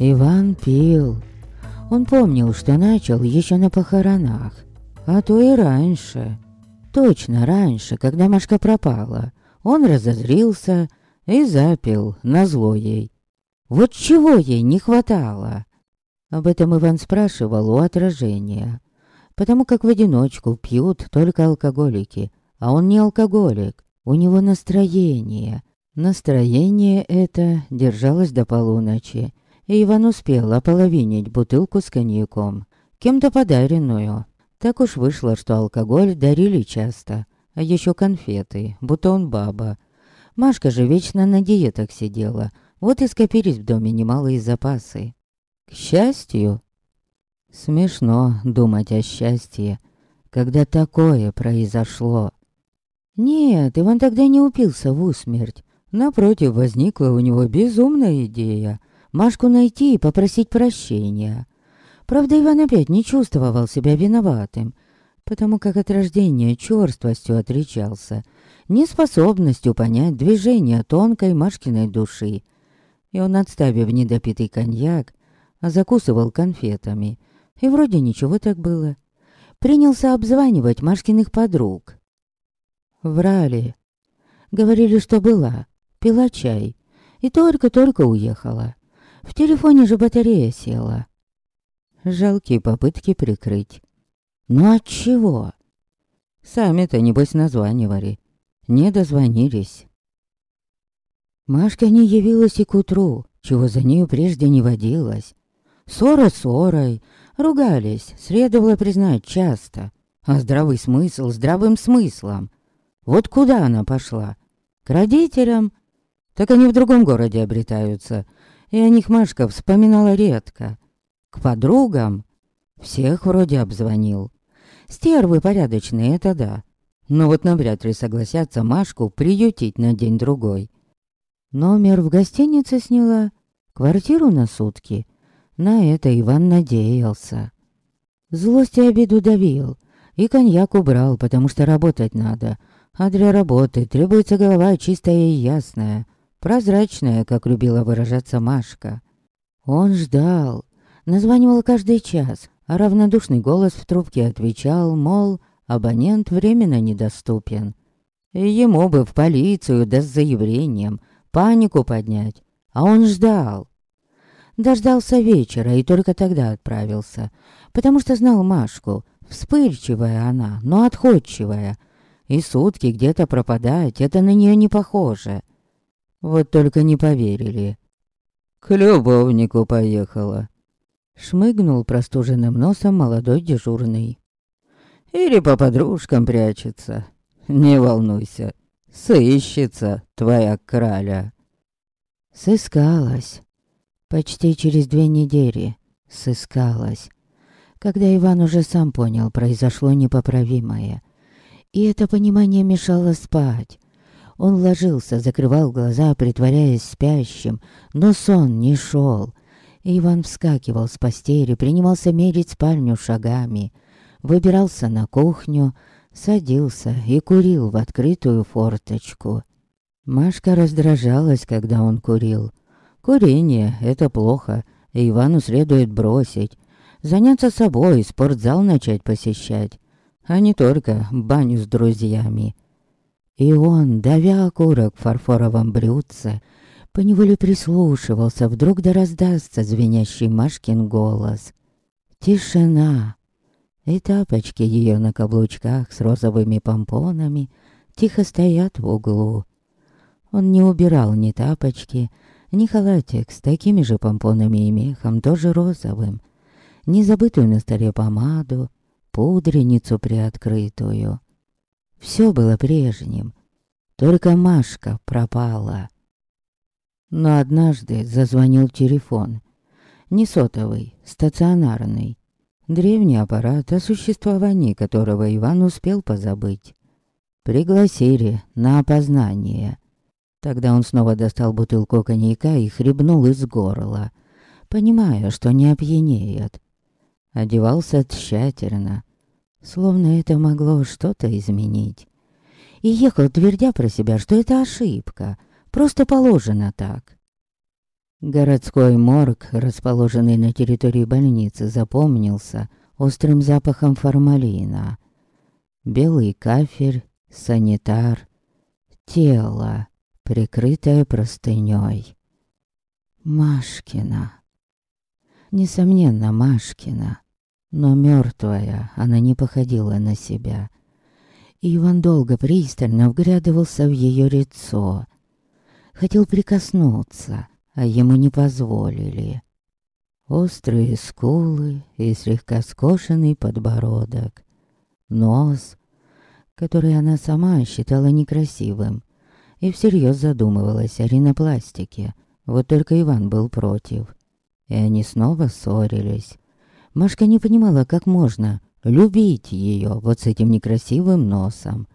Иван пил. Он помнил, что начал еще на похоронах, а то и раньше. Точно раньше, когда Машка пропала. Он разозрился и запил на зло ей. Вот чего ей не хватало? Об этом Иван спрашивал у отражения. Потому как в одиночку пьют только алкоголики, а он не алкоголик, у него настроение. Настроение это держалось до полуночи, Иван успел ополовинить бутылку с коньяком, кем-то подаренную. Так уж вышло, что алкоголь дарили часто, а еще конфеты, будто он баба. Машка же вечно на диетах сидела, вот и скопились в доме немалые запасы. К счастью, смешно думать о счастье, когда такое произошло. Нет, Иван тогда не упился в усмерть. Напротив, возникла у него безумная идея Машку найти и попросить прощения. Правда, Иван опять не чувствовал себя виноватым, потому как от рождения черствостью отличался, неспособностью понять движение тонкой Машкиной души. И он, отставив недопитый коньяк, закусывал конфетами. И вроде ничего так было. Принялся обзванивать Машкиных подруг. Врали. Говорили, что была, пила чай и только-только уехала. В телефоне же батарея села. Жалкие попытки прикрыть. Ну от чего? Сами-то, небось, названивали. Не дозвонились. Машка не явилась и к утру, чего за нею прежде не водилось. Ссора ссорой, ругались, следовало признать часто. А здравый смысл здравым смыслом. Вот куда она пошла? К родителям? Так они в другом городе обретаются и о них Машка вспоминала редко. К подругам всех вроде обзвонил. Стервы порядочные, это да. Но вот навряд ли согласятся Машку приютить на день-другой. Номер в гостинице сняла, квартиру на сутки. На это Иван надеялся. Злость и обиду давил, и коньяк убрал, потому что работать надо. А для работы требуется голова чистая и ясная прозрачная, как любила выражаться Машка. Он ждал, названивал каждый час, а равнодушный голос в трубке отвечал, мол, абонент временно недоступен. Ему бы в полицию да с заявлением, панику поднять, а он ждал. Дождался вечера и только тогда отправился, потому что знал Машку, вспыльчивая она, но отходчивая, и сутки где-то пропадать, это на нее не похоже — вот только не поверили. К любовнику поехала. Шмыгнул простуженным носом молодой дежурный. Или по подружкам прячется. Не волнуйся, сыщется твоя краля. Сыскалась. Почти через две недели сыскалась. Когда Иван уже сам понял, произошло непоправимое. И это понимание мешало спать. Он ложился, закрывал глаза, притворяясь спящим, но сон не шел. Иван вскакивал с постели, принимался мерить спальню шагами, выбирался на кухню, садился и курил в открытую форточку. Машка раздражалась, когда он курил. Курение — это плохо, и Ивану следует бросить. Заняться собой, спортзал начать посещать, а не только баню с друзьями. И он, давя окурок в фарфоровом блюдце, поневоле прислушивался, вдруг да раздастся звенящий Машкин голос. Тишина. И тапочки ее на каблучках с розовыми помпонами тихо стоят в углу. Он не убирал ни тапочки, ни халатик с такими же помпонами и мехом, тоже розовым, ни забытую на столе помаду, пудреницу приоткрытую. Все было прежним. Только Машка пропала. Но однажды зазвонил телефон. Не сотовый, стационарный. Древний аппарат, о существовании которого Иван успел позабыть. Пригласили на опознание. Тогда он снова достал бутылку коньяка и хребнул из горла, понимая, что не опьянеет. Одевался тщательно, Словно это могло что-то изменить. И ехал, твердя про себя, что это ошибка. Просто положено так. Городской морг, расположенный на территории больницы, запомнился острым запахом формалина. Белый кафель, санитар, тело, прикрытое простыней. Машкина. Несомненно, Машкина. Но мертвая она не походила на себя. Иван долго пристально вглядывался в ее лицо. Хотел прикоснуться, а ему не позволили. Острые скулы и слегка скошенный подбородок. Нос, который она сама считала некрасивым, и всерьез задумывалась о ринопластике. Вот только Иван был против. И они снова ссорились. Машка не понимала, как можно любить ее вот с этим некрасивым носом.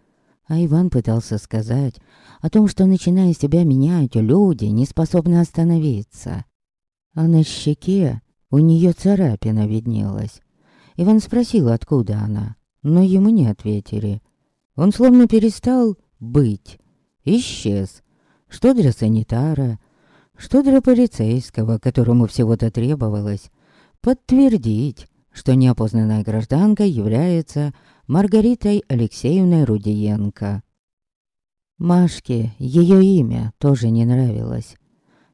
А Иван пытался сказать о том, что, начиная себя менять, люди не способны остановиться. А на щеке у нее царапина виднелась. Иван спросил, откуда она, но ему не ответили. Он словно перестал быть, исчез. Что для санитара, что для полицейского, которому всего-то требовалось, подтвердить, что неопознанная гражданка является Маргаритой Алексеевной Рудиенко. Машке ее имя тоже не нравилось.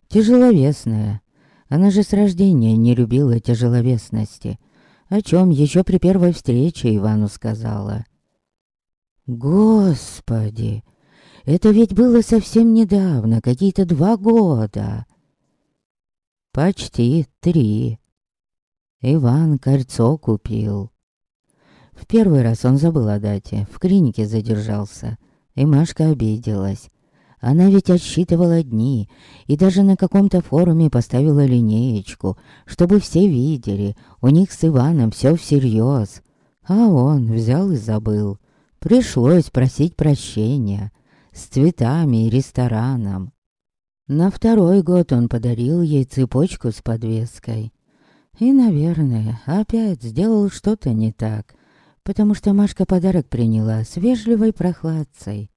Тяжеловесная. Она же с рождения не любила тяжеловесности, о чем еще при первой встрече Ивану сказала. Господи, это ведь было совсем недавно, какие-то два года. Почти три. Иван кольцо купил. В первый раз он забыл о дате, в клинике задержался. И Машка обиделась. Она ведь отсчитывала дни и даже на каком-то форуме поставила линеечку, чтобы все видели, у них с Иваном все всерьез. А он взял и забыл. Пришлось просить прощения с цветами и рестораном. На второй год он подарил ей цепочку с подвеской. И, наверное, опять сделал что-то не так потому что Машка подарок приняла с вежливой прохладцей.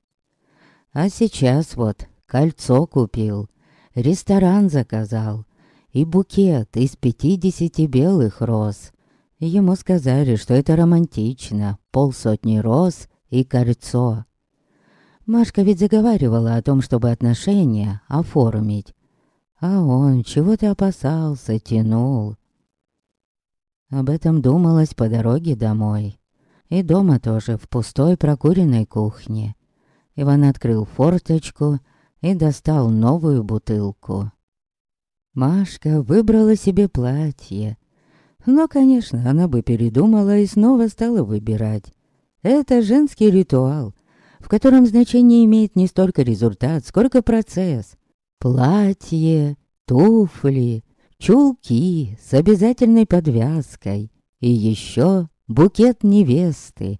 А сейчас вот кольцо купил, ресторан заказал и букет из пятидесяти белых роз. Ему сказали, что это романтично, полсотни роз и кольцо. Машка ведь заговаривала о том, чтобы отношения оформить. А он чего-то опасался, тянул. Об этом думалось по дороге домой. И дома тоже, в пустой прокуренной кухне. Иван открыл форточку и достал новую бутылку. Машка выбрала себе платье. Но, конечно, она бы передумала и снова стала выбирать. Это женский ритуал, в котором значение имеет не столько результат, сколько процесс. Платье, туфли, чулки с обязательной подвязкой и еще букет невесты,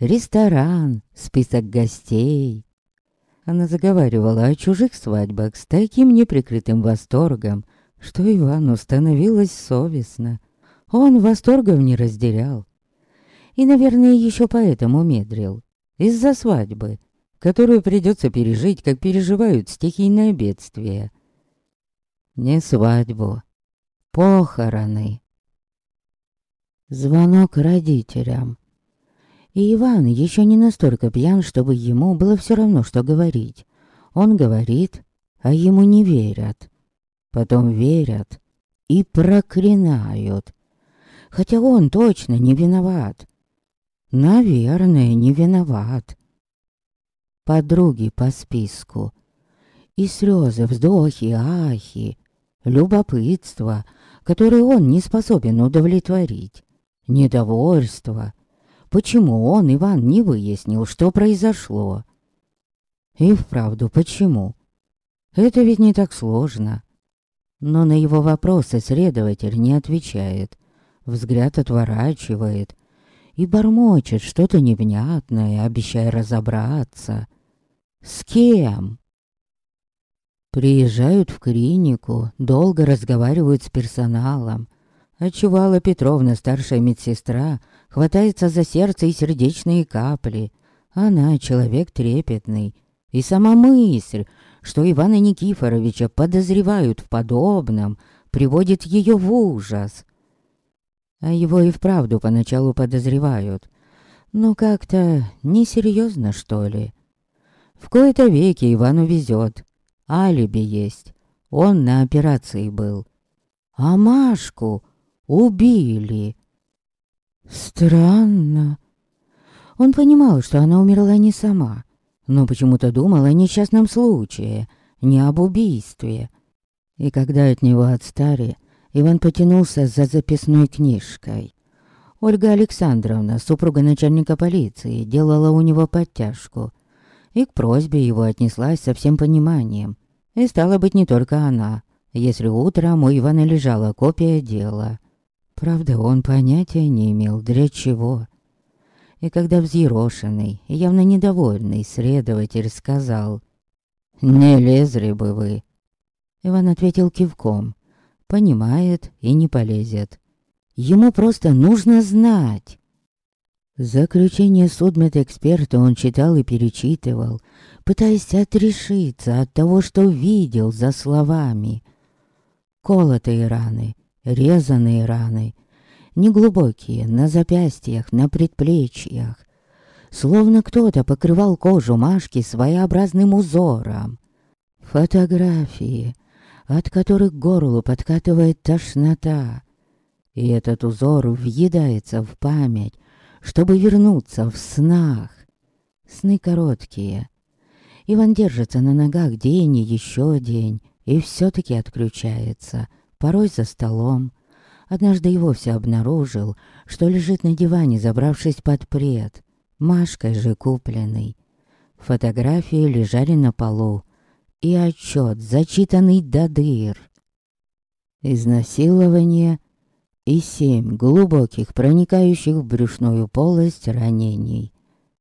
ресторан, список гостей. Она заговаривала о чужих свадьбах с таким неприкрытым восторгом, что Ивану становилось совестно. Он восторгов не разделял. И, наверное, еще поэтому медрил. Из-за свадьбы, которую придется пережить, как переживают стихийное бедствие. Не свадьбу, похороны. Звонок родителям. И Иван еще не настолько пьян, чтобы ему было все равно, что говорить. Он говорит, а ему не верят. Потом верят и проклинают. Хотя он точно не виноват. Наверное, не виноват. Подруги по списку. И слезы, вздохи, ахи, любопытство, которое он не способен удовлетворить недовольство. Почему он, Иван, не выяснил, что произошло? И вправду, почему? Это ведь не так сложно. Но на его вопросы следователь не отвечает. Взгляд отворачивает и бормочет что-то невнятное, обещая разобраться. С кем? Приезжают в клинику, долго разговаривают с персоналом. Очевала Петровна, старшая медсестра, хватается за сердце и сердечные капли. Она человек трепетный. И сама мысль, что Ивана Никифоровича подозревают в подобном, приводит ее в ужас. А его и вправду поначалу подозревают. Но как-то несерьезно, что ли. В кои-то веки Ивану везет. Алиби есть. Он на операции был. А Машку убили. Странно. Он понимал, что она умерла не сама, но почему-то думал о несчастном случае, не об убийстве. И когда от него отстали, Иван потянулся за записной книжкой. Ольга Александровна, супруга начальника полиции, делала у него подтяжку. И к просьбе его отнеслась со всем пониманием. И стало быть не только она, если утром у Ивана лежала копия дела. Правда, он понятия не имел, для чего. И когда взъерошенный, явно недовольный следователь сказал «Не лезли бы вы», Иван ответил кивком. Понимает и не полезет. Ему просто нужно знать. Заключение судмедэксперта он читал и перечитывал, пытаясь отрешиться от того, что видел за словами. Колотые раны, резаные раны, неглубокие, на запястьях, на предплечьях. Словно кто-то покрывал кожу Машки своеобразным узором. Фотографии, от которых горлу подкатывает тошнота. И этот узор въедается в память, чтобы вернуться в снах. Сны короткие. Иван держится на ногах день и еще день, и все-таки отключается, порой за столом, Однажды и вовсе обнаружил, что лежит на диване, забравшись под пред, Машкой же купленный. Фотографии лежали на полу, и отчет, зачитанный до дыр. Изнасилование и семь глубоких, проникающих в брюшную полость ранений.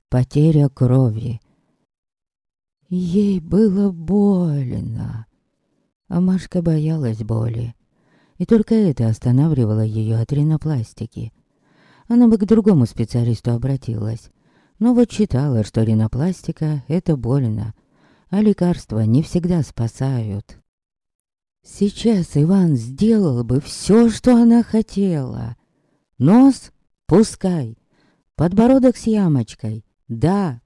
Потеря крови. Ей было больно, а Машка боялась боли. И только это останавливало ее от ринопластики. Она бы к другому специалисту обратилась. Но вот читала, что ринопластика — это больно, а лекарства не всегда спасают. Сейчас Иван сделал бы все, что она хотела. Нос — пускай, подбородок с ямочкой — да,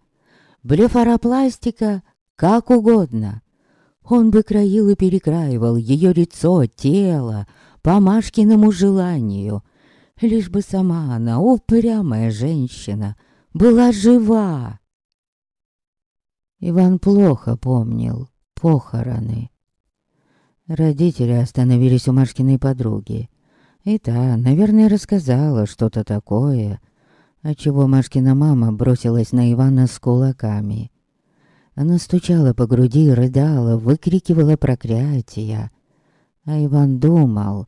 блефаропластика — как угодно. Он бы краил и перекраивал ее лицо, тело, по Машкиному желанию, лишь бы сама она, упрямая женщина, была жива. Иван плохо помнил похороны. Родители остановились у Машкиной подруги. И та, наверное, рассказала что-то такое, отчего Машкина мама бросилась на Ивана с кулаками. Она стучала по груди, рыдала, выкрикивала проклятия. А Иван думал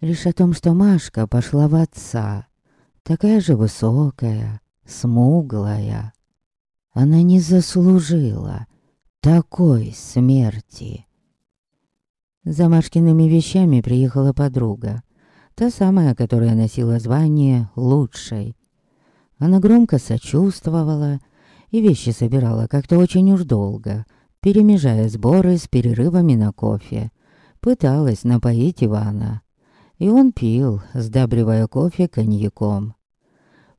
лишь о том, что Машка пошла в отца. Такая же высокая, смуглая. Она не заслужила такой смерти. За Машкиными вещами приехала подруга. Та самая, которая носила звание лучшей. Она громко сочувствовала и вещи собирала как-то очень уж долго, перемежая сборы с перерывами на кофе. Пыталась напоить Ивана. И он пил, сдабривая кофе коньяком.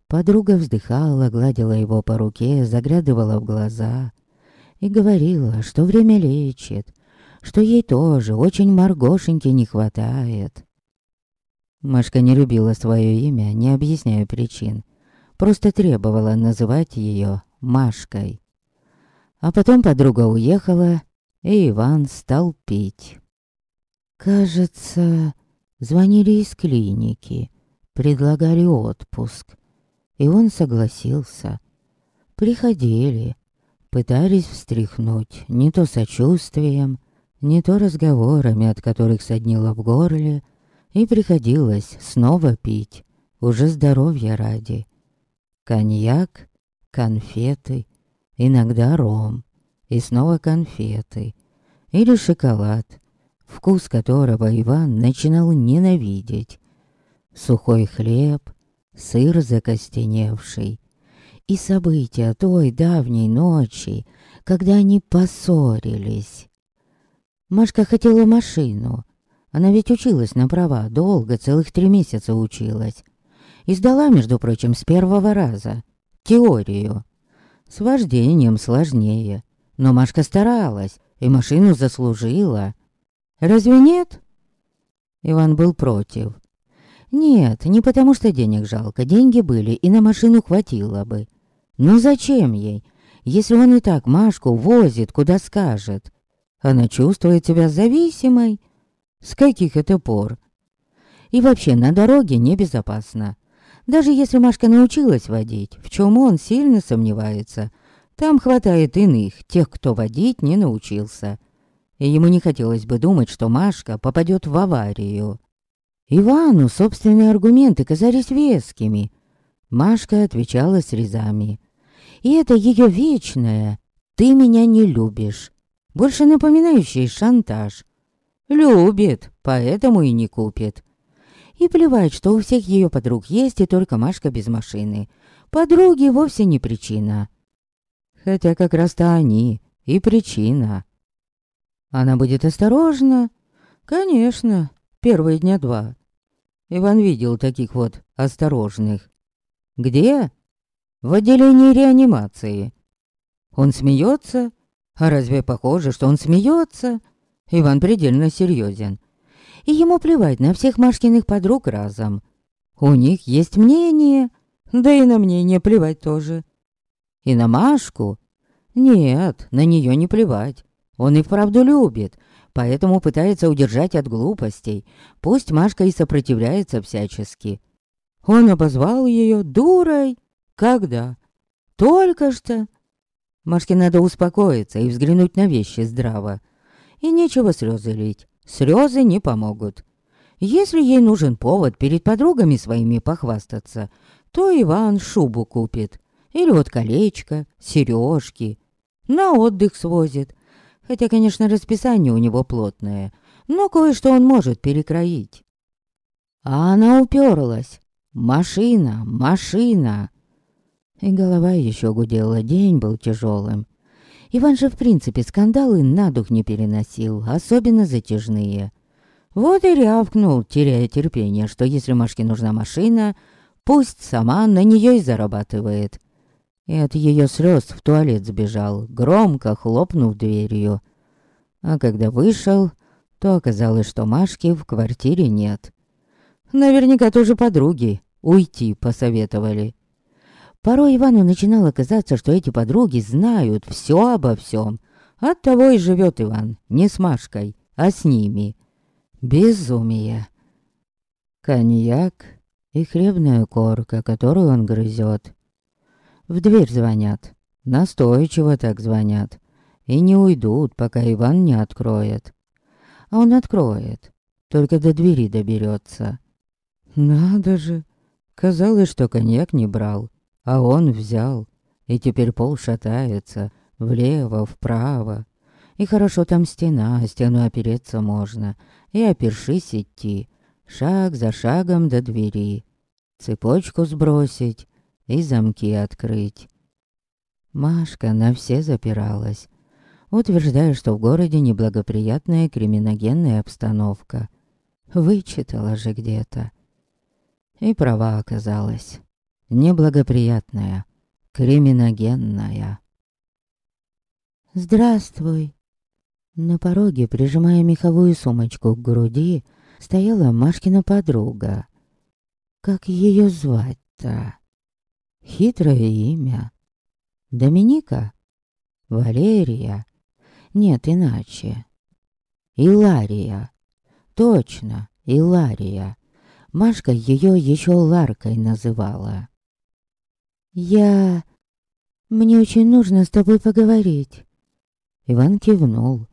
Подруга вздыхала, гладила его по руке, заглядывала в глаза и говорила, что время лечит, что ей тоже очень Маргошеньки не хватает. Машка не любила свое имя, не объясняя причин, просто требовала называть ее Машкой. А потом подруга уехала, и Иван стал пить. Кажется, звонили из клиники, предлагали отпуск, и он согласился. Приходили, пытались встряхнуть не то сочувствием, не то разговорами, от которых соднило в горле, и приходилось снова пить, уже здоровья ради. Коньяк, конфеты, иногда ром, и снова конфеты, или шоколад, вкус которого Иван начинал ненавидеть. Сухой хлеб, сыр закостеневший и события той давней ночи, когда они поссорились. Машка хотела машину. Она ведь училась на права, долго, целых три месяца училась. И сдала, между прочим, с первого раза. Теорию. С вождением сложнее. Но Машка старалась и машину заслужила. Разве нет? Иван был против. Нет, не потому что денег жалко, деньги были и на машину хватило бы. Но зачем ей, если он и так Машку возит, куда скажет? Она чувствует себя зависимой. С каких это пор? И вообще на дороге небезопасно. Даже если Машка научилась водить, в чем он сильно сомневается, там хватает иных, тех, кто водить не научился. И ему не хотелось бы думать, что Машка попадет в аварию. Ивану собственные аргументы казались вескими. Машка отвечала срезами. И это ее вечное «ты меня не любишь», больше напоминающий шантаж. Любит, поэтому и не купит. И плевать, что у всех ее подруг есть, и только Машка без машины. Подруги вовсе не причина. Хотя как раз-то они и причина. Она будет осторожна? Конечно, первые дня два. Иван видел таких вот осторожных. Где? В отделении реанимации. Он смеется? А разве похоже, что он смеется? Иван предельно серьезен. И ему плевать на всех Машкиных подруг разом. У них есть мнение, да и на мнение плевать тоже. И на Машку? Нет, на нее не плевать. Он и вправду любит, поэтому пытается удержать от глупостей. Пусть Машка и сопротивляется всячески. Он обозвал ее дурой. Когда? Только что. Машке надо успокоиться и взглянуть на вещи здраво. И нечего слезы лить. Слезы не помогут. Если ей нужен повод перед подругами своими похвастаться, то Иван шубу купит. Или вот колечко, сережки. На отдых свозит. Хотя, конечно, расписание у него плотное, но кое-что он может перекроить. А она уперлась. Машина, машина. И голова еще гудела, день был тяжелым. Иван же в принципе скандалы на дух не переносил, особенно затяжные. Вот и рявкнул, теряя терпение, что если Машке нужна машина, пусть сама на нее и зарабатывает. И от ее слез в туалет сбежал, громко хлопнув дверью. А когда вышел, то оказалось, что Машки в квартире нет. Наверняка тоже подруги уйти посоветовали. Порой Ивану начинало казаться, что эти подруги знают все обо всем. Оттого и живет Иван, не с Машкой, а с ними. Безумие. Коньяк и хлебная корка, которую он грызет. В дверь звонят. Настойчиво так звонят. И не уйдут, пока Иван не откроет. А он откроет, только до двери доберется. Надо же. Казалось, что коньяк не брал. А он взял, и теперь пол шатается, влево, вправо. И хорошо там стена, а стену опереться можно, и опершись идти, шаг за шагом до двери, цепочку сбросить и замки открыть. Машка на все запиралась, утверждая, что в городе неблагоприятная криминогенная обстановка. Вычитала же где-то. И права оказалась неблагоприятная, криминогенная. «Здравствуй!» На пороге, прижимая меховую сумочку к груди, стояла Машкина подруга. Как ее звать-то? Хитрое имя. Доминика? Валерия? Нет, иначе. Илария. Точно, Илария. Машка ее еще Ларкой называла. «Я... Мне очень нужно с тобой поговорить». Иван кивнул.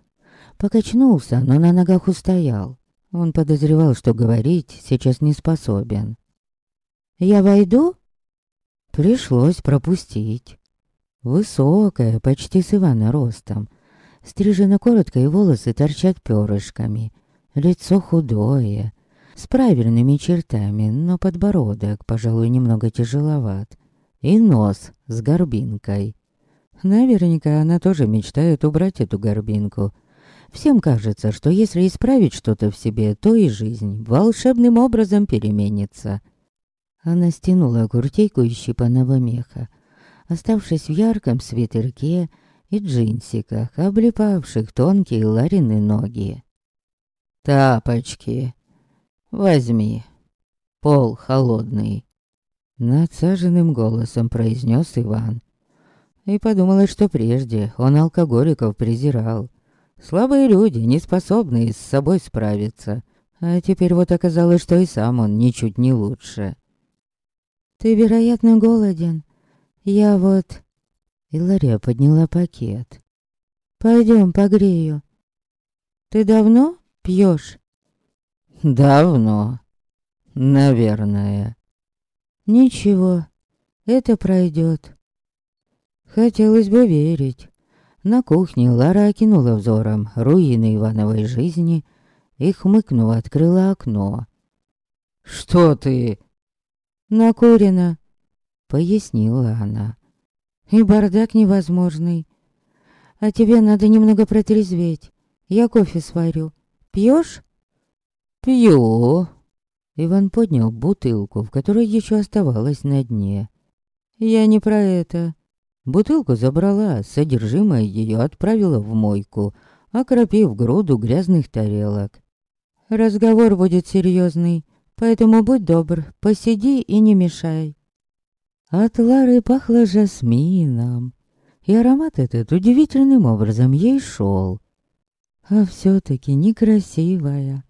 Покачнулся, но на ногах устоял. Он подозревал, что говорить сейчас не способен. «Я войду?» Пришлось пропустить. Высокая, почти с Ивана ростом. Стрижена коротко и волосы торчат перышками. Лицо худое, с правильными чертами, но подбородок, пожалуй, немного тяжеловат и нос с горбинкой. Наверняка она тоже мечтает убрать эту горбинку. Всем кажется, что если исправить что-то в себе, то и жизнь волшебным образом переменится. Она стянула куртейку из щипаного меха, оставшись в ярком свитерке и джинсиках, облепавших тонкие Ларины ноги. «Тапочки! Возьми! Пол холодный!» Надсаженным голосом произнес Иван. И подумала, что прежде он алкоголиков презирал. Слабые люди, не способные с собой справиться. А теперь вот оказалось, что и сам он ничуть не лучше. «Ты, вероятно, голоден. Я вот...» Илария подняла пакет. «Пойдем, погрею. Ты давно пьешь?» «Давно. Наверное». «Ничего, это пройдет. Хотелось бы верить. На кухне Лара окинула взором руины Ивановой жизни и, хмыкнув, открыла окно. «Что ты?» «Накурено», — пояснила она. «И бардак невозможный. А тебе надо немного протрезветь. Я кофе сварю. Пьешь?» «Пью». Иван поднял бутылку, в которой еще оставалось на дне. «Я не про это. Бутылку забрала, содержимое ее отправила в мойку, окропив груду грязных тарелок. «Разговор будет серьезный, поэтому будь добр, посиди и не мешай». От Лары пахло жасмином, и аромат этот удивительным образом ей шел. А все-таки некрасивая,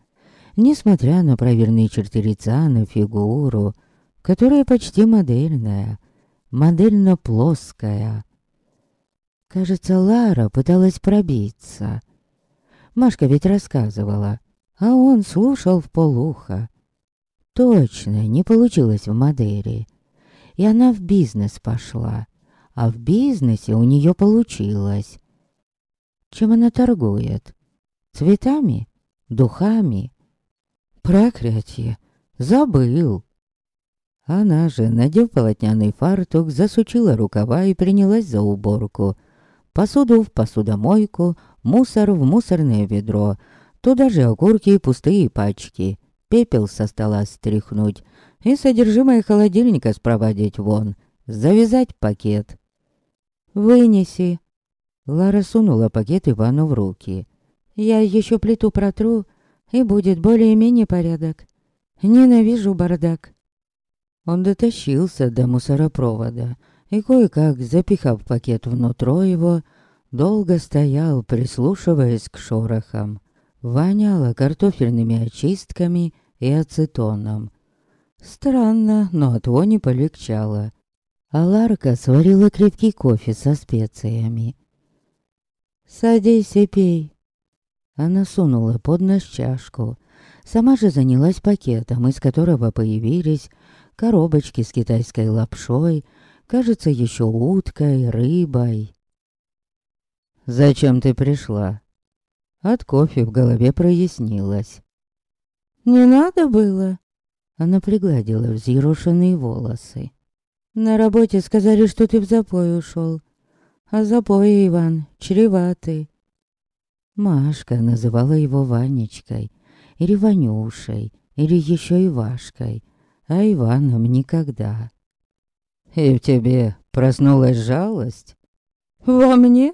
несмотря на проверенные черты лица, на фигуру, которая почти модельная — модельно-плоская. Кажется, Лара пыталась пробиться. Машка ведь рассказывала, а он слушал в полухо. Точно, не получилось в модели. И она в бизнес пошла, а в бизнесе у нее получилось. Чем она торгует? Цветами? Духами? Проклятие! Забыл! Она же, надев полотняный фартук, засучила рукава и принялась за уборку. Посуду в посудомойку, мусор в мусорное ведро, туда же окурки и пустые пачки, пепел со стола стряхнуть и содержимое холодильника спроводить вон, завязать пакет. «Вынеси!» Лара сунула пакет Ивану в руки. «Я еще плиту протру, и будет более-менее порядок. Ненавижу бардак». Он дотащился до мусоропровода и, кое-как запихав пакет внутрь его, долго стоял, прислушиваясь к шорохам. Воняло картофельными очистками и ацетоном. Странно, но от вони полегчало. А Ларка сварила крепкий кофе со специями. «Садись и пей». Она сунула под нос чашку. Сама же занялась пакетом, из которого появились коробочки с китайской лапшой, кажется, еще уткой, рыбой. «Зачем ты пришла?» От кофе в голове прояснилось. «Не надо было?» Она пригладила взъерошенные волосы. «На работе сказали, что ты в запой ушел. А запои, Иван, чреваты». Машка называла его Ванечкой, или Ванюшей, или еще и Вашкой, а Иваном никогда. «И в тебе проснулась жалость?» «Во мне?»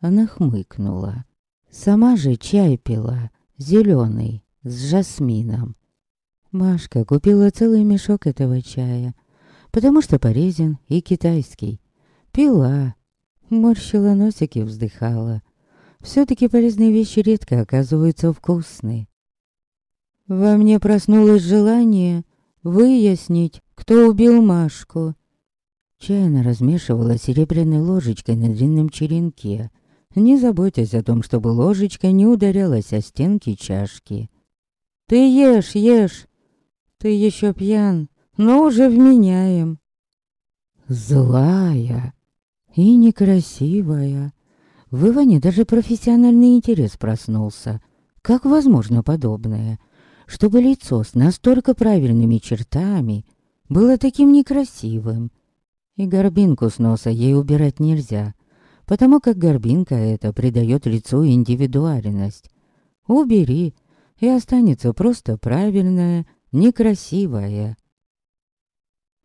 Она хмыкнула. Сама же чай пила, зеленый, с жасмином. Машка купила целый мешок этого чая, потому что полезен и китайский. Пила, морщила носик и вздыхала. Все-таки полезные вещи редко оказываются вкусны. Во мне проснулось желание выяснить, кто убил Машку. Чайно размешивала серебряной ложечкой на длинном черенке, не заботясь о том, чтобы ложечка не ударялась о стенки чашки. «Ты ешь, ешь! Ты еще пьян, но уже вменяем!» Злая и некрасивая. В Иване даже профессиональный интерес проснулся. Как возможно подобное? чтобы лицо с настолько правильными чертами было таким некрасивым. И горбинку с носа ей убирать нельзя, потому как горбинка эта придает лицу индивидуальность. Убери, и останется просто правильное, некрасивое.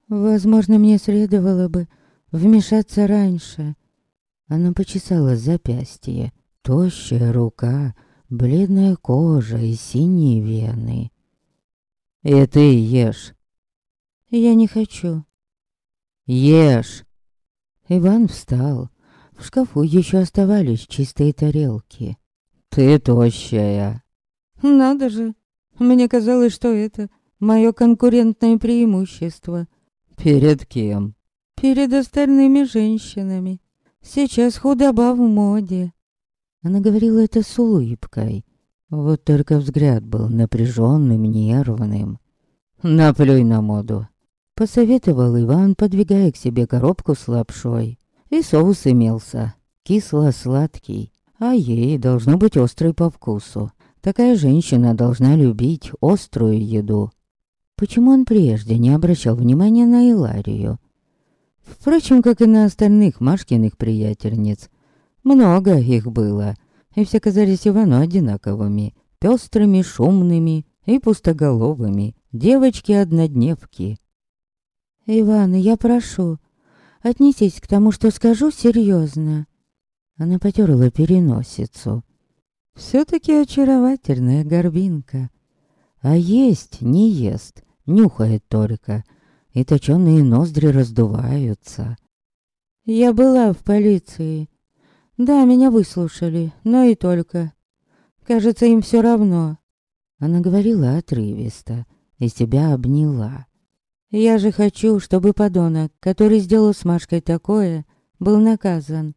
Возможно, мне следовало бы вмешаться раньше. Она почесала запястье. Тощая рука, бледная кожа и синие вены. «И ты ешь!» «Я не хочу». «Ешь!» Иван встал. В шкафу еще оставались чистые тарелки. «Ты тощая!» «Надо же! Мне казалось, что это мое конкурентное преимущество». «Перед кем?» «Перед остальными женщинами. Сейчас худоба в моде». Она говорила это с улыбкой. Вот только взгляд был напряженным, нервным. «Наплюй на моду», — посоветовал Иван, подвигая к себе коробку с лапшой. И соус имелся, кисло-сладкий, а ей должно быть острый по вкусу. Такая женщина должна любить острую еду. Почему он прежде не обращал внимания на Иларию? Впрочем, как и на остальных Машкиных приятельниц. Много их было, и все казались Ивану одинаковыми, пестрыми, шумными и пустоголовыми, девочки-однодневки. «Иван, я прошу, отнесись к тому, что скажу серьезно. Она потерла переносицу. Все-таки очаровательная горбинка. А есть не ест, нюхает только, и точёные ноздри раздуваются. Я была в полиции. Да, меня выслушали, но и только. Кажется, им все равно. Она говорила отрывисто и себя обняла. Я же хочу, чтобы подонок, который сделал с Машкой такое, был наказан.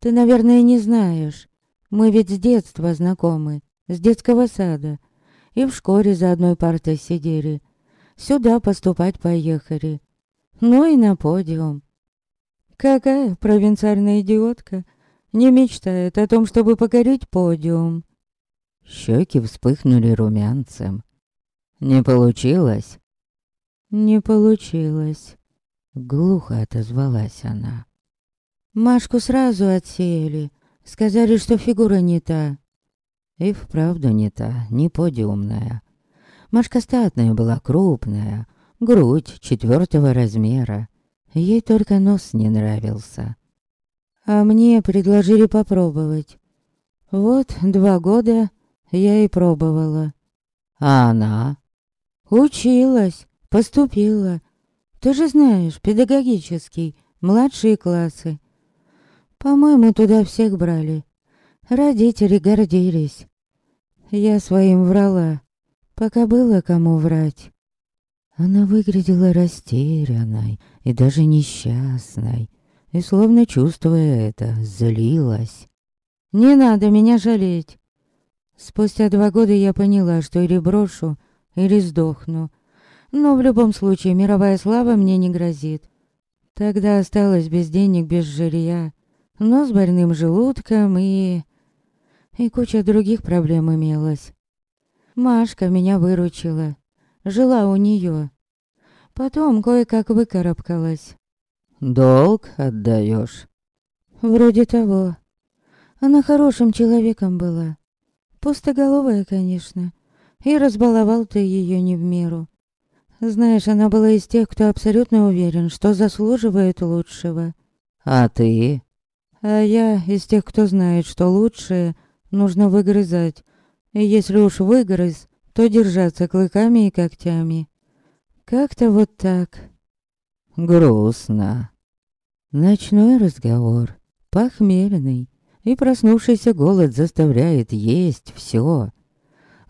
Ты, наверное, не знаешь, мы ведь с детства знакомы, с детского сада. И в школе за одной партой сидели. Сюда поступать поехали. Ну и на подиум. Какая провинциальная идиотка не мечтает о том, чтобы покорить подиум? Щеки вспыхнули румянцем. Не получилось? Не получилось. Глухо отозвалась она. Машку сразу отсеяли, Сказали, что фигура не та. И вправду не та, не подиумная. Машка статная была, крупная, грудь четвертого размера. Ей только нос не нравился. А мне предложили попробовать. Вот два года я и пробовала. А она? Училась, поступила. Ты же знаешь, педагогический, младшие классы. По-моему, туда всех брали. Родители гордились. Я своим врала, пока было кому врать. Она выглядела растерянной и даже несчастной, и словно чувствуя это, злилась. «Не надо меня жалеть!» Спустя два года я поняла, что или брошу, или сдохну. Но в любом случае мировая слава мне не грозит. Тогда осталась без денег, без жилья но с больным желудком и... И куча других проблем имелась. Машка меня выручила. Жила у нее. Потом кое-как выкарабкалась. «Долг отдаешь?» «Вроде того. Она хорошим человеком была. Пустоголовая, конечно. И разбаловал ты ее не в меру. Знаешь, она была из тех, кто абсолютно уверен, что заслуживает лучшего. А ты? А я из тех, кто знает, что лучшее нужно выгрызать. И если уж выгрыз, то держаться клыками и когтями. Как-то вот так. Грустно. Ночной разговор, похмельный, и проснувшийся голод заставляет есть все.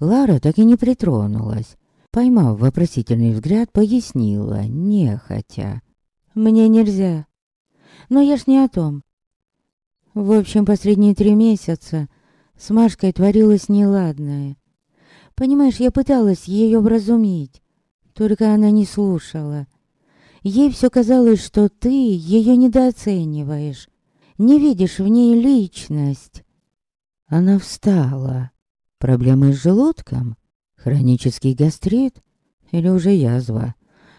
Лара так и не притронулась. Поймав вопросительный взгляд, пояснила, нехотя. «Мне нельзя. Но я ж не о том. В общем, последние три месяца с Машкой творилось неладное. Понимаешь, я пыталась ее вразумить, только она не слушала. Ей все казалось, что ты ее недооцениваешь, не видишь в ней личность. Она встала. Проблемы с желудком? Хронический гастрит? Или уже язва,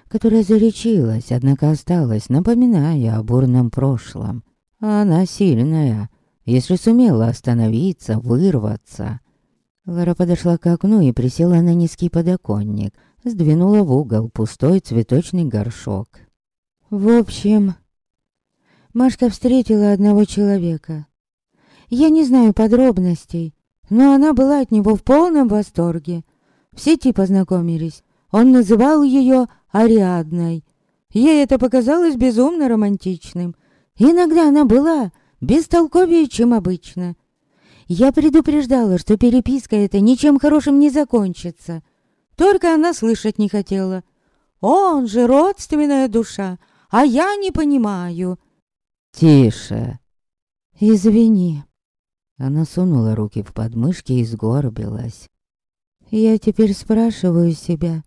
которая заречилась, однако осталась, напоминая о бурном прошлом? Она сильная, если сумела остановиться, вырваться. Лара подошла к окну и присела на низкий подоконник, сдвинула в угол пустой цветочный горшок. В общем, Машка встретила одного человека. Я не знаю подробностей, но она была от него в полном восторге. В сети познакомились. Он называл ее Ариадной. Ей это показалось безумно романтичным. Иногда она была бестолковее, чем обычно. Я предупреждала, что переписка эта ничем хорошим не закончится. Только она слышать не хотела. Он же родственная душа, а я не понимаю. Тише. Извини. Она сунула руки в подмышки и сгорбилась. Я теперь спрашиваю себя,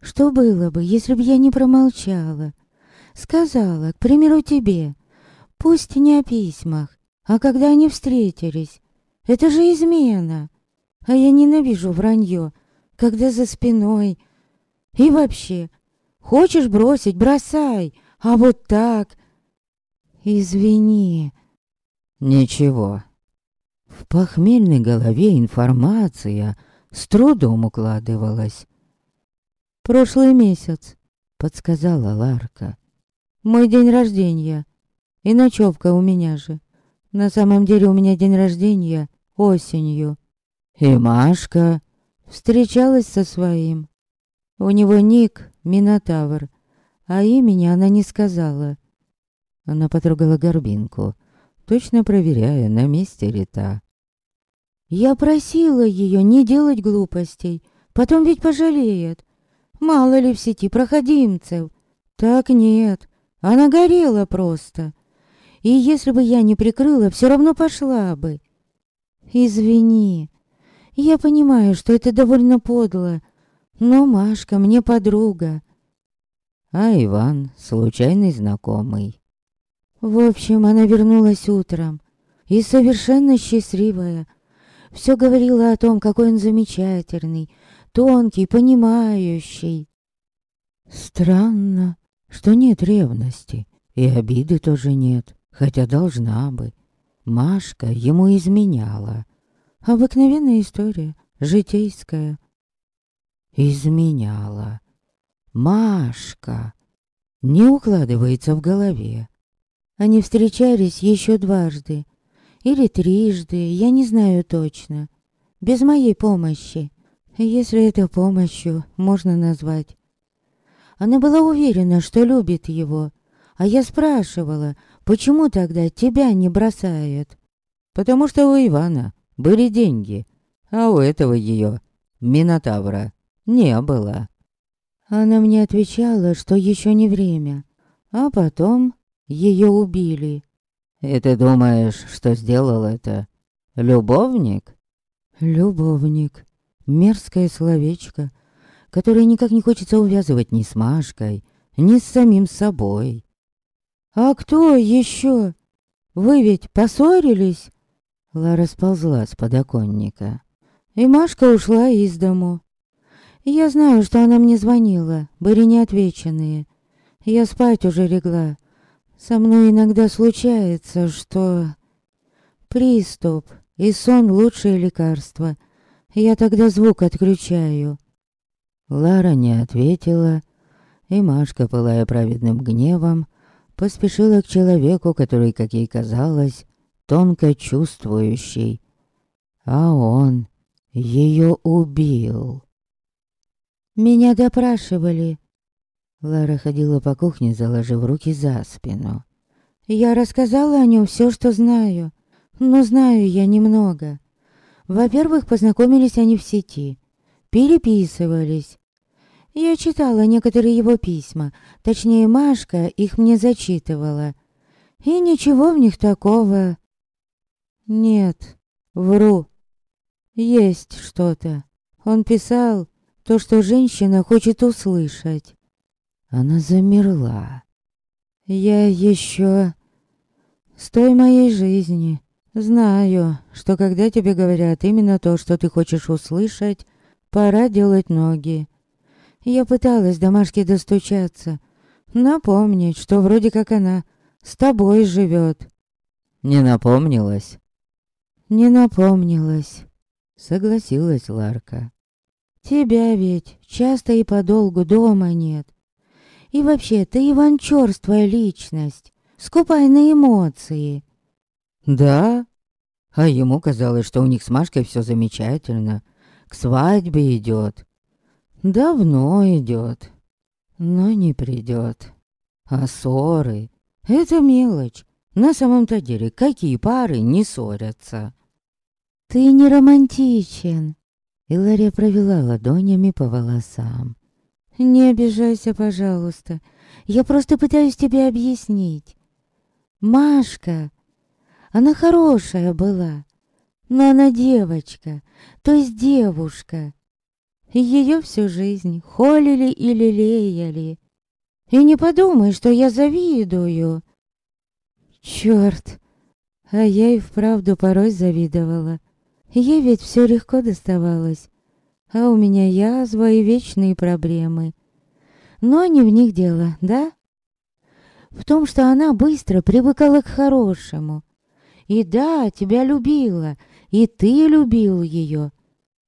что было бы, если бы я не промолчала? Сказала, к примеру, тебе, пусть не о письмах, а когда они встретились. Это же измена. А я ненавижу вранье, когда за спиной. И вообще, хочешь бросить, бросай, а вот так... Извини. Ничего, в похмельной голове информация с трудом укладывалась. «Прошлый месяц», — подсказала Ларка. «Мой день рождения. И ночевка у меня же. На самом деле у меня день рождения осенью». «И Машка?» Встречалась со своим. У него ник Минотавр, а имени она не сказала. Она потрогала горбинку, точно проверяя, на месте ли та. Я просила ее не делать глупостей, потом ведь пожалеет. Мало ли в сети проходимцев. Так нет, она горела просто. И если бы я не прикрыла, все равно пошла бы. Извини, я понимаю, что это довольно подло, но Машка мне подруга. А Иван — случайный знакомый. В общем, она вернулась утром и совершенно счастливая — все говорила о том, какой он замечательный, тонкий, понимающий. Странно, что нет ревности, и обиды тоже нет, хотя должна бы. Машка ему изменяла. Обыкновенная история, житейская. Изменяла. Машка. Не укладывается в голове. Они встречались еще дважды. Или трижды, я не знаю точно. Без моей помощи. Если это помощью можно назвать. Она была уверена, что любит его. А я спрашивала, почему тогда тебя не бросает? Потому что у Ивана были деньги, а у этого ее, Минотавра, не было. Она мне отвечала, что еще не время. А потом ее убили. «И ты думаешь, что сделал это любовник?» «Любовник. Мерзкое словечко, которое никак не хочется увязывать ни с Машкой, ни с самим собой». «А кто еще? Вы ведь поссорились?» Лара сползла с подоконника. И Машка ушла из дому. Я знаю, что она мне звонила, были неотвеченные. Я спать уже легла. Со мной иногда случается, что... Приступ и сон — лучшее лекарство. Я тогда звук отключаю. Лара не ответила, и Машка, пылая праведным гневом, поспешила к человеку, который, как ей казалось, тонко чувствующий. А он ее убил. Меня допрашивали. Лара ходила по кухне, заложив руки за спину. «Я рассказала о нем все, что знаю. Но знаю я немного. Во-первых, познакомились они в сети. Переписывались. Я читала некоторые его письма. Точнее, Машка их мне зачитывала. И ничего в них такого... Нет, вру. Есть что-то. Он писал то, что женщина хочет услышать. Она замерла. Я еще с той моей жизни знаю, что когда тебе говорят именно то, что ты хочешь услышать, пора делать ноги. Я пыталась до Машки достучаться, напомнить, что вроде как она с тобой живет. Не напомнилось? Не напомнилось, согласилась Ларка. Тебя ведь часто и подолгу дома нет. И вообще, ты Иван черствая личность, скупай на эмоции. Да? А ему казалось, что у них с Машкой все замечательно. К свадьбе идет. Давно идет, но не придет. А ссоры — это мелочь. На самом-то деле, какие пары не ссорятся? Ты не романтичен. Илария провела ладонями по волосам. Не обижайся, пожалуйста. Я просто пытаюсь тебе объяснить. Машка, она хорошая была, но она девочка, то есть девушка. Ее всю жизнь холили и лелеяли. И не подумай, что я завидую. Черт, а я и вправду порой завидовала. Ей ведь все легко доставалось, а у меня язва и вечные проблемы. Но не в них дело, да? В том, что она быстро привыкала к хорошему. И да, тебя любила, и ты любил ее.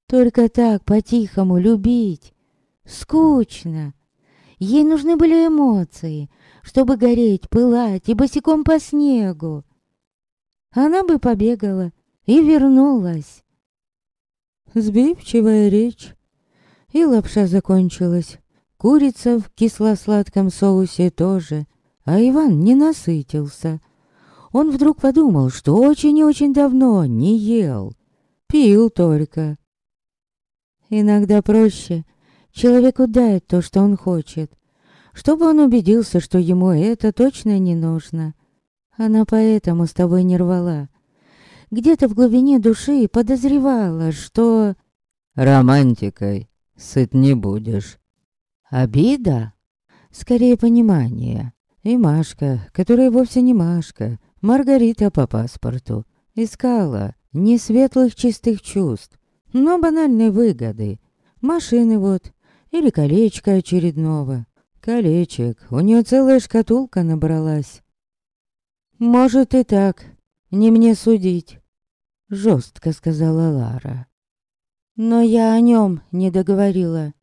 Только так по-тихому любить. Скучно. Ей нужны были эмоции, чтобы гореть, пылать и босиком по снегу. Она бы побегала и вернулась. Сбивчивая речь. И лапша закончилась. Курица в кисло-сладком соусе тоже. А Иван не насытился. Он вдруг подумал, что очень и очень давно не ел. Пил только. Иногда проще человеку дать то, что он хочет, чтобы он убедился, что ему это точно не нужно. Она поэтому с тобой не рвала. Где-то в глубине души подозревала, что... Романтикой сыт не будешь. Обида? Скорее понимание. И Машка, которая вовсе не Машка, Маргарита по паспорту, искала не светлых чистых чувств, но банальной выгоды. Машины вот, или колечко очередного. Колечек, у нее целая шкатулка набралась. Может и так, не мне судить, жестко сказала Лара. Но я о нем не договорила.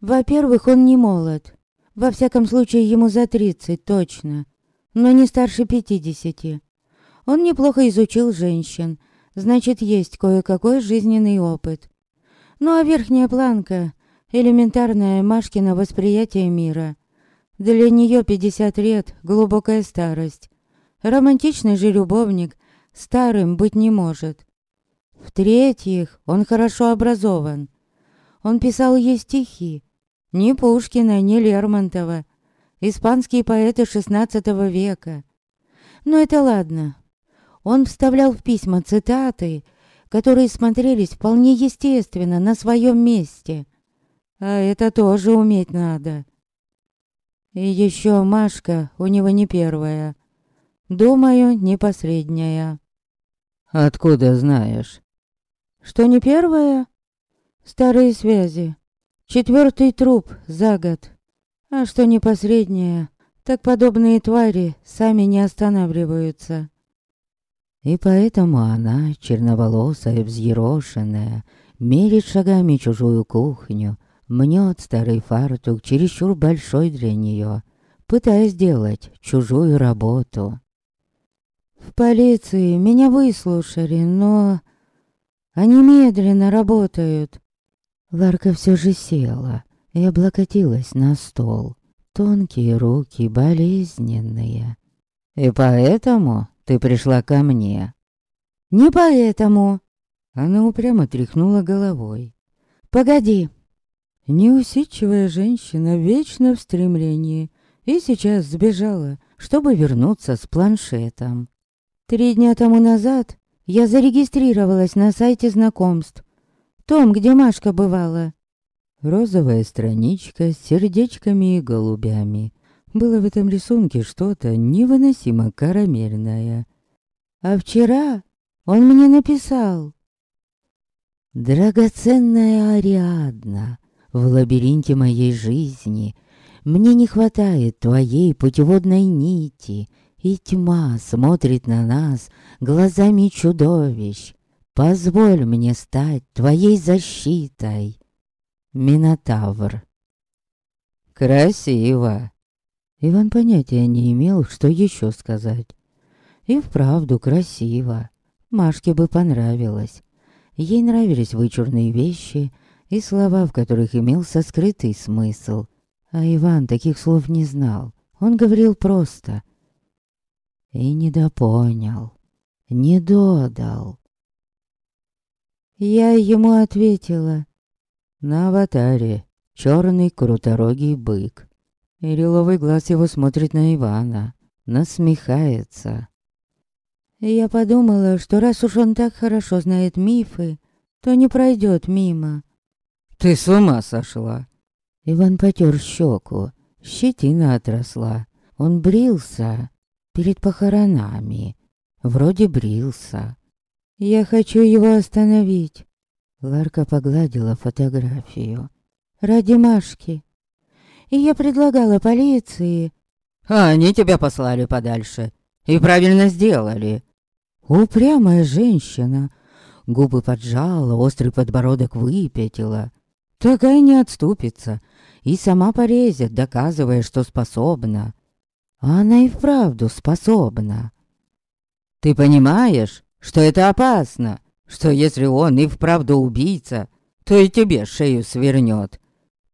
Во-первых, он не молод. Во всяком случае, ему за тридцать точно, но не старше пятидесяти. Он неплохо изучил женщин, значит, есть кое-какой жизненный опыт. Ну а верхняя планка — элементарное Машкино восприятие мира. Для нее пятьдесят лет — глубокая старость. Романтичный же любовник старым быть не может. В-третьих, он хорошо образован. Он писал ей стихи. Ни Пушкина, ни Лермонтова. Испанские поэты XVI века. Но это ладно, он вставлял в письма цитаты, которые смотрелись вполне естественно на своем месте. А это тоже уметь надо. И еще Машка у него не первая. Думаю, не последняя. Откуда знаешь? Что не первая? Старые связи. Четвертый труп за год. А что не последняя, так подобные твари сами не останавливаются. И поэтому она, черноволосая, взъерошенная, мерит шагами чужую кухню, мнет старый фартук, чересчур большой для нее, пытаясь сделать чужую работу. В полиции меня выслушали, но... Они медленно работают. Ларка все же села и облокотилась на стол. Тонкие руки, болезненные. И поэтому ты пришла ко мне». «Не поэтому». Она упрямо тряхнула головой. «Погоди». Неусидчивая женщина вечно в стремлении и сейчас сбежала, чтобы вернуться с планшетом. Три дня тому назад я зарегистрировалась на сайте знакомств. Том, где Машка бывала. Розовая страничка с сердечками и голубями. Было в этом рисунке что-то невыносимо карамельное. А вчера он мне написал. «Драгоценная Ариадна, в лабиринте моей жизни мне не хватает твоей путеводной нити, И тьма смотрит на нас глазами чудовищ. Позволь мне стать твоей защитой. Минотавр. Красиво. Иван понятия не имел, что еще сказать. И вправду красиво. Машке бы понравилось. Ей нравились вычурные вещи и слова, в которых имелся скрытый смысл. А Иван таких слов не знал. Он говорил просто. И недопонял. Не додал. Я ему ответила. На аватаре черный круторогий бык. И лиловый глаз его смотрит на Ивана, насмехается. И я подумала, что раз уж он так хорошо знает мифы, то не пройдет мимо. «Ты с ума сошла?» Иван потер щеку, щетина отросла. Он брился перед похоронами. Вроде брился. Я хочу его остановить. Ларка погладила фотографию. Ради Машки. И я предлагала полиции. А они тебя послали подальше. И правильно сделали. Упрямая женщина. Губы поджала, острый подбородок выпятила. Такая не отступится. И сама порезет, доказывая, что способна. Она и вправду способна. Ты понимаешь, что это опасно? Что если он и вправду убийца, то и тебе шею свернет.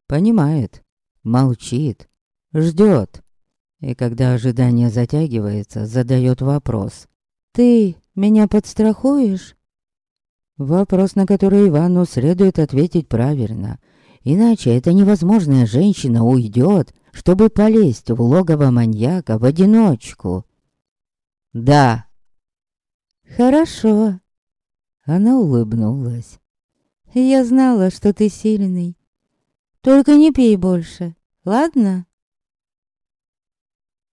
Понимает, молчит, ждет. И когда ожидание затягивается, задает вопрос. «Ты меня подстрахуешь?» Вопрос, на который Ивану следует ответить правильно. Иначе эта невозможная женщина уйдет, чтобы полезть в логово маньяка в одиночку. «Да». «Хорошо». Она улыбнулась. «Я знала, что ты сильный. Только не пей больше, ладно?»